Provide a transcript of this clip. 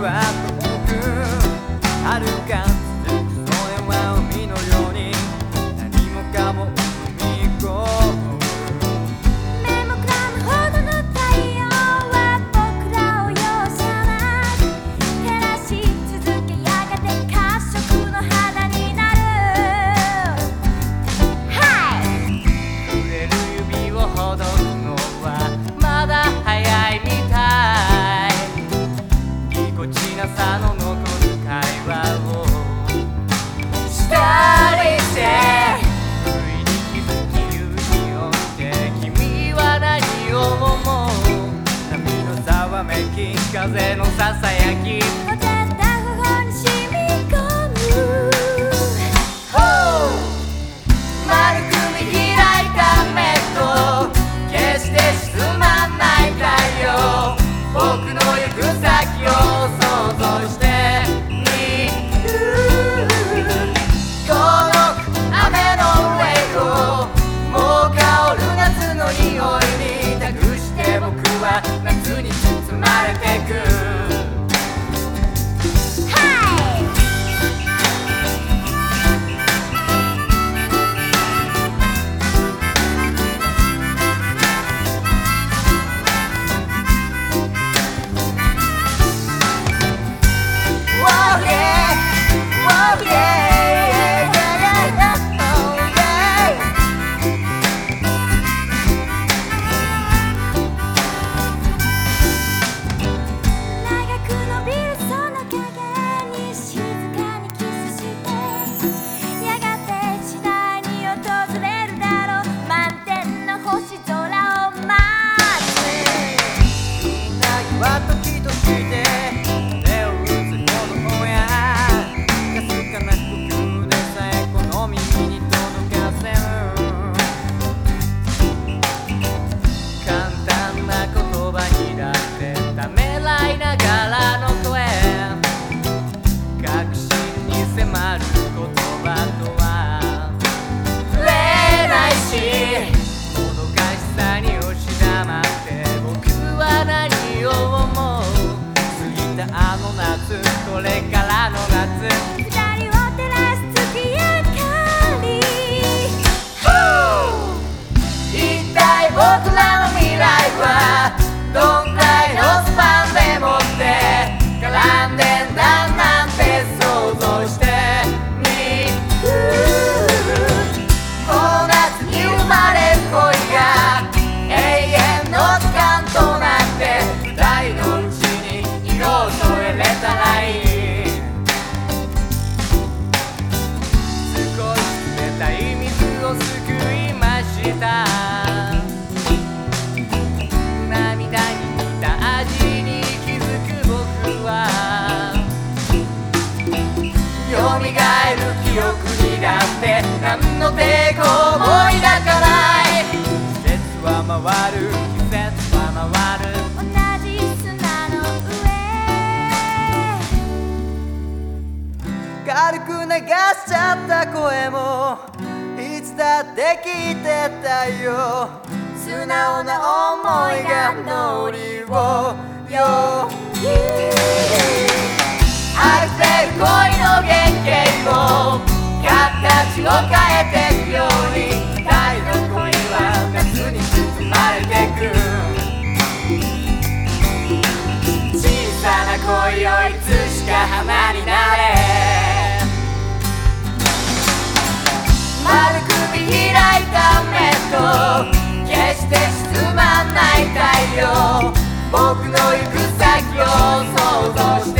right わき風のささやき蘇る記憶になって何の抵抗も抱かない。季節は回る季節は回る。同じ砂の上。軽く流しちゃった声もいつだって聞いてたよ。素直な思いがノりをよちを変えていくようにの恋は夏に包まれてく小さな恋をいつしか花になれ丸く見開いた目と決して沈まない太陽。僕の行く先を想像して